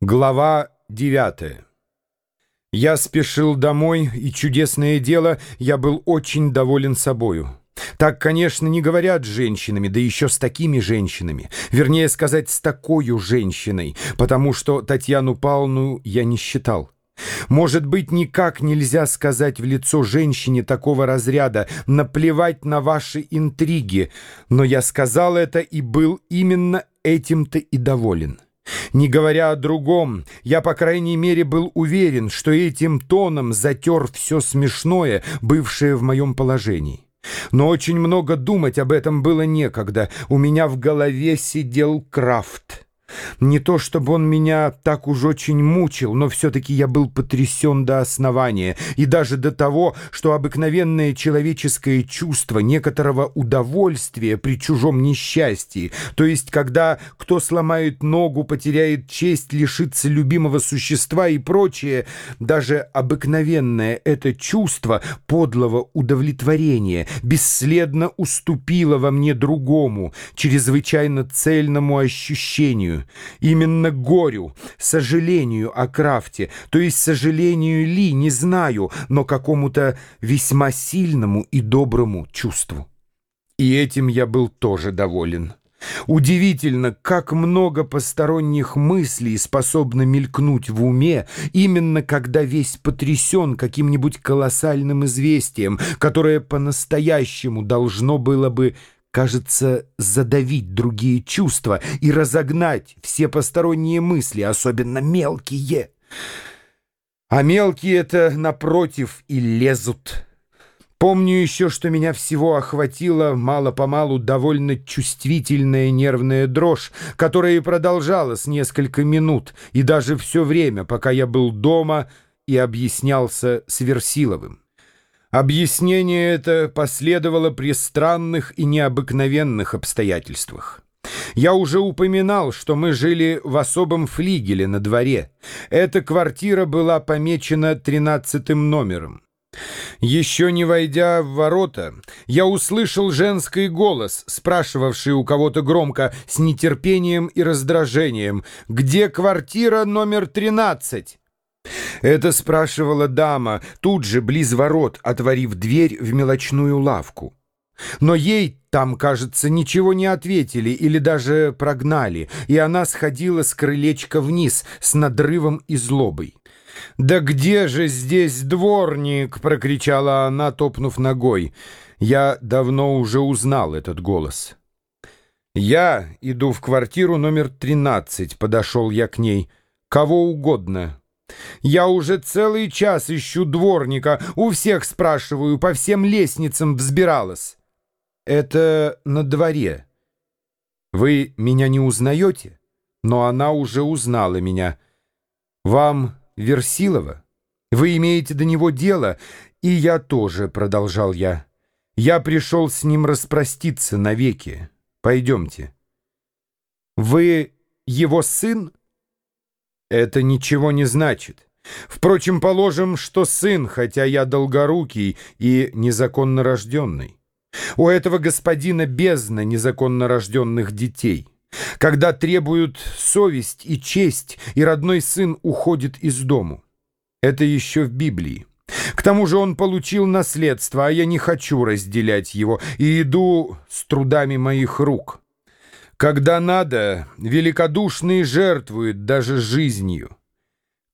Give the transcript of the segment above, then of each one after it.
Глава 9 Я спешил домой, и, чудесное дело, я был очень доволен собою. Так, конечно, не говорят с женщинами, да еще с такими женщинами. Вернее сказать, с такой женщиной, потому что Татьяну Павловну я не считал. Может быть, никак нельзя сказать в лицо женщине такого разряда «наплевать на ваши интриги», но я сказал это и был именно этим-то и доволен. Не говоря о другом, я, по крайней мере, был уверен, что этим тоном затер все смешное, бывшее в моем положении. Но очень много думать об этом было некогда. У меня в голове сидел Крафт. Не то чтобы он меня так уж очень мучил, но все-таки я был потрясен до основания, и даже до того, что обыкновенное человеческое чувство некоторого удовольствия при чужом несчастье, то есть когда кто сломает ногу, потеряет честь, лишится любимого существа и прочее, даже обыкновенное это чувство подлого удовлетворения бесследно уступило во мне другому, чрезвычайно цельному ощущению, именно горю, сожалению о крафте, то есть сожалению ли, не знаю, но какому-то весьма сильному и доброму чувству. И этим я был тоже доволен. Удивительно, как много посторонних мыслей способно мелькнуть в уме, именно когда весь потрясен каким-нибудь колоссальным известием, которое по-настоящему должно было бы кажется, задавить другие чувства и разогнать все посторонние мысли, особенно мелкие. А мелкие это, напротив, и лезут. Помню еще, что меня всего охватила мало-помалу довольно чувствительная нервная дрожь, которая и продолжалась несколько минут, и даже все время, пока я был дома и объяснялся с Версиловым. Объяснение это последовало при странных и необыкновенных обстоятельствах. Я уже упоминал, что мы жили в особом флигеле на дворе. Эта квартира была помечена тринадцатым номером. Еще не войдя в ворота, я услышал женский голос, спрашивавший у кого-то громко, с нетерпением и раздражением, «Где квартира номер тринадцать?» Это спрашивала дама, тут же, близ ворот, отворив дверь в мелочную лавку. Но ей там, кажется, ничего не ответили или даже прогнали, и она сходила с крылечка вниз с надрывом и злобой. «Да где же здесь дворник?» — прокричала она, топнув ногой. Я давно уже узнал этот голос. «Я иду в квартиру номер тринадцать», — подошел я к ней. «Кого угодно». Я уже целый час ищу дворника, у всех спрашиваю, по всем лестницам взбиралась. Это на дворе. Вы меня не узнаете? Но она уже узнала меня. Вам Версилова? Вы имеете до него дело? И я тоже, продолжал я. Я пришел с ним распроститься навеки. Пойдемте. Вы его сын? Это ничего не значит. Впрочем, положим, что сын, хотя я долгорукий и незаконно рожденный. У этого господина бездна незаконно рожденных детей. Когда требуют совесть и честь, и родной сын уходит из дому. Это еще в Библии. К тому же он получил наследство, а я не хочу разделять его, и иду с трудами моих рук. Когда надо, великодушные жертвуют даже жизнью.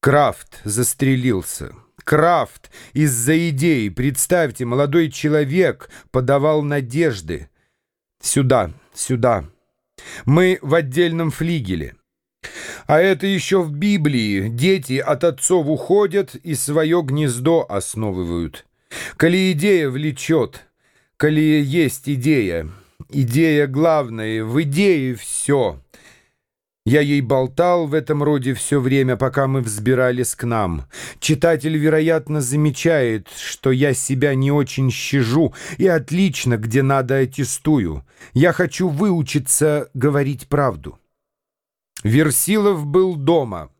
Крафт застрелился. Крафт из-за идеи, представьте, молодой человек подавал надежды. Сюда, сюда. Мы в отдельном флигеле. А это еще в Библии. Дети от отцов уходят и свое гнездо основывают. Коли идея влечет, коли есть идея, Идея главная, в идее все. Я ей болтал в этом роде все время, пока мы взбирались к нам. Читатель, вероятно, замечает, что я себя не очень щажу и отлично, где надо, аттестую. Я хочу выучиться говорить правду. Версилов был дома.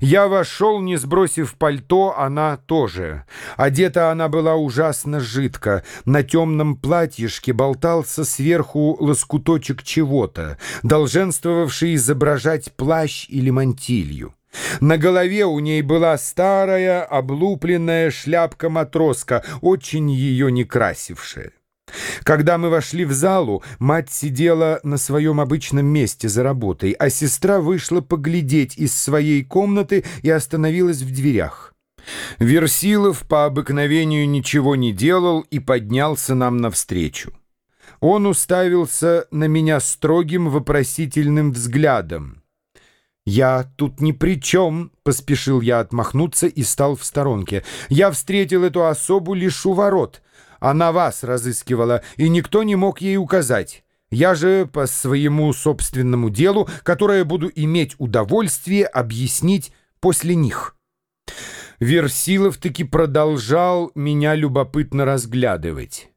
Я вошел, не сбросив пальто, она тоже. Одета она была ужасно жидко. На темном платьишке болтался сверху лоскуточек чего-то, долженствовавший изображать плащ или мантилью. На голове у ней была старая облупленная шляпка-матроска, очень ее не красившая. Когда мы вошли в залу, мать сидела на своем обычном месте за работой, а сестра вышла поглядеть из своей комнаты и остановилась в дверях. Версилов по обыкновению ничего не делал и поднялся нам навстречу. Он уставился на меня строгим вопросительным взглядом. «Я тут ни при чем», — поспешил я отмахнуться и стал в сторонке. «Я встретил эту особу лишь у ворот. Она вас разыскивала, и никто не мог ей указать. Я же по своему собственному делу, которое буду иметь удовольствие объяснить после них». Версилов таки продолжал меня любопытно разглядывать.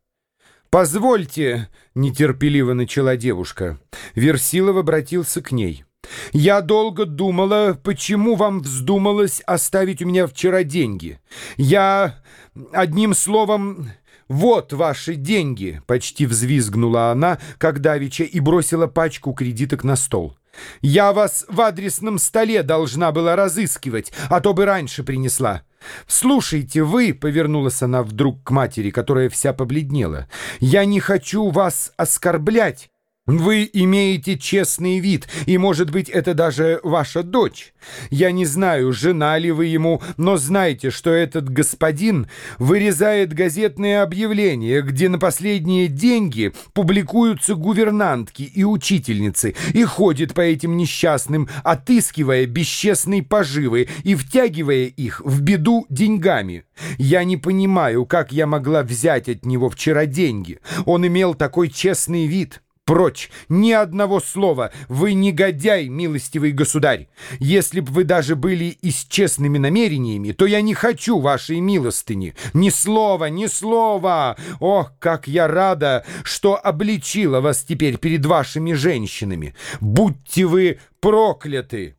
«Позвольте», — нетерпеливо начала девушка. Версилов обратился к ней. «Я долго думала, почему вам вздумалось оставить у меня вчера деньги. Я, одним словом, вот ваши деньги!» Почти взвизгнула она, как давеча, и бросила пачку кредиток на стол. «Я вас в адресном столе должна была разыскивать, а то бы раньше принесла». «Слушайте, вы», — повернулась она вдруг к матери, которая вся побледнела, — «я не хочу вас оскорблять, вы имеете честный вид, и, может быть, это даже ваша дочь. Я не знаю, жена ли вы ему, но знайте, что этот господин вырезает газетные объявления, где на последние деньги публикуются гувернантки и учительницы, и ходит по этим несчастным, отыскивая бесчестные поживы и втягивая их в беду деньгами. Я не понимаю, как я могла взять от него вчера деньги. Он имел такой честный вид». Прочь! Ни одного слова! Вы негодяй, милостивый государь! Если б вы даже были и с честными намерениями, то я не хочу вашей милостыни! Ни слова, ни слова! Ох, как я рада, что обличила вас теперь перед вашими женщинами! Будьте вы прокляты!»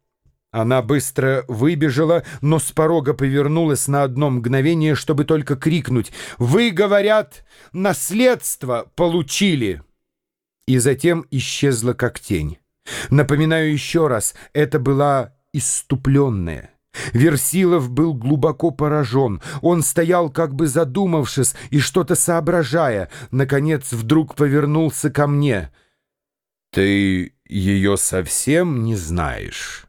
Она быстро выбежала, но с порога повернулась на одно мгновение, чтобы только крикнуть «Вы, говорят, наследство получили!» И затем исчезла как тень. Напоминаю еще раз, это была иступленная. Версилов был глубоко поражен. Он стоял, как бы задумавшись и что-то соображая. Наконец вдруг повернулся ко мне. «Ты ее совсем не знаешь?»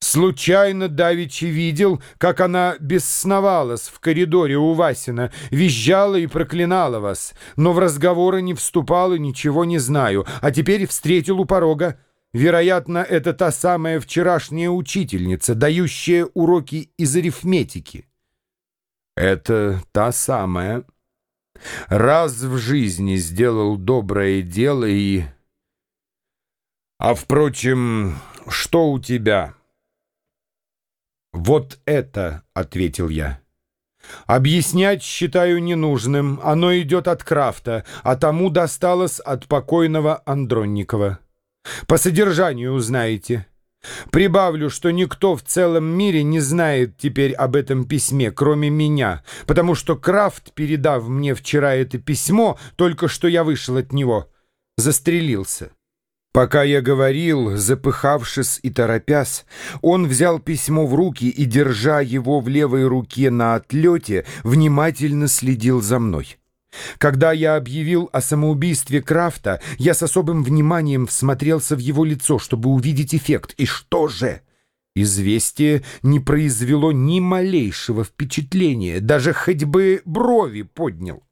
Случайно давичи видел, как она бесновалась в коридоре у Васина, визжала и проклинала вас, но в разговоры не вступала, ничего не знаю, а теперь встретил у порога. Вероятно, это та самая вчерашняя учительница, дающая уроки из арифметики. Это та самая. Раз в жизни сделал доброе дело и... А, впрочем, что у тебя... «Вот это», — ответил я. «Объяснять считаю ненужным. Оно идет от Крафта, а тому досталось от покойного Андронникова. По содержанию узнаете». Прибавлю, что никто в целом мире не знает теперь об этом письме, кроме меня, потому что Крафт, передав мне вчера это письмо, только что я вышел от него, застрелился. Пока я говорил, запыхавшись и торопясь, он взял письмо в руки и, держа его в левой руке на отлете, внимательно следил за мной. Когда я объявил о самоубийстве Крафта, я с особым вниманием всмотрелся в его лицо, чтобы увидеть эффект. И что же? Известие не произвело ни малейшего впечатления, даже хоть бы брови поднял.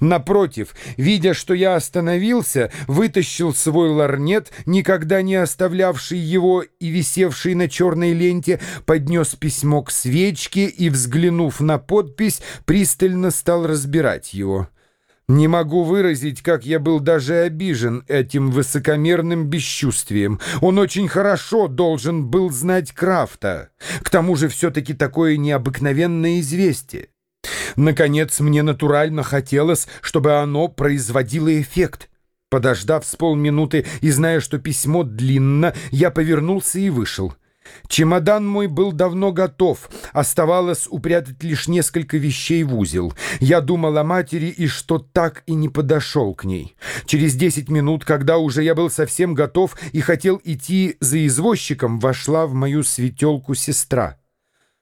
Напротив, видя, что я остановился, вытащил свой ларнет, никогда не оставлявший его и висевший на черной ленте, поднес письмо к свечке и, взглянув на подпись, пристально стал разбирать его. Не могу выразить, как я был даже обижен этим высокомерным бесчувствием. Он очень хорошо должен был знать Крафта. К тому же все-таки такое необыкновенное известие. Наконец, мне натурально хотелось, чтобы оно производило эффект. Подождав с полминуты и зная, что письмо длинно, я повернулся и вышел. Чемодан мой был давно готов, оставалось упрятать лишь несколько вещей в узел. Я думал о матери и что так и не подошел к ней. Через десять минут, когда уже я был совсем готов и хотел идти за извозчиком, вошла в мою светелку сестра.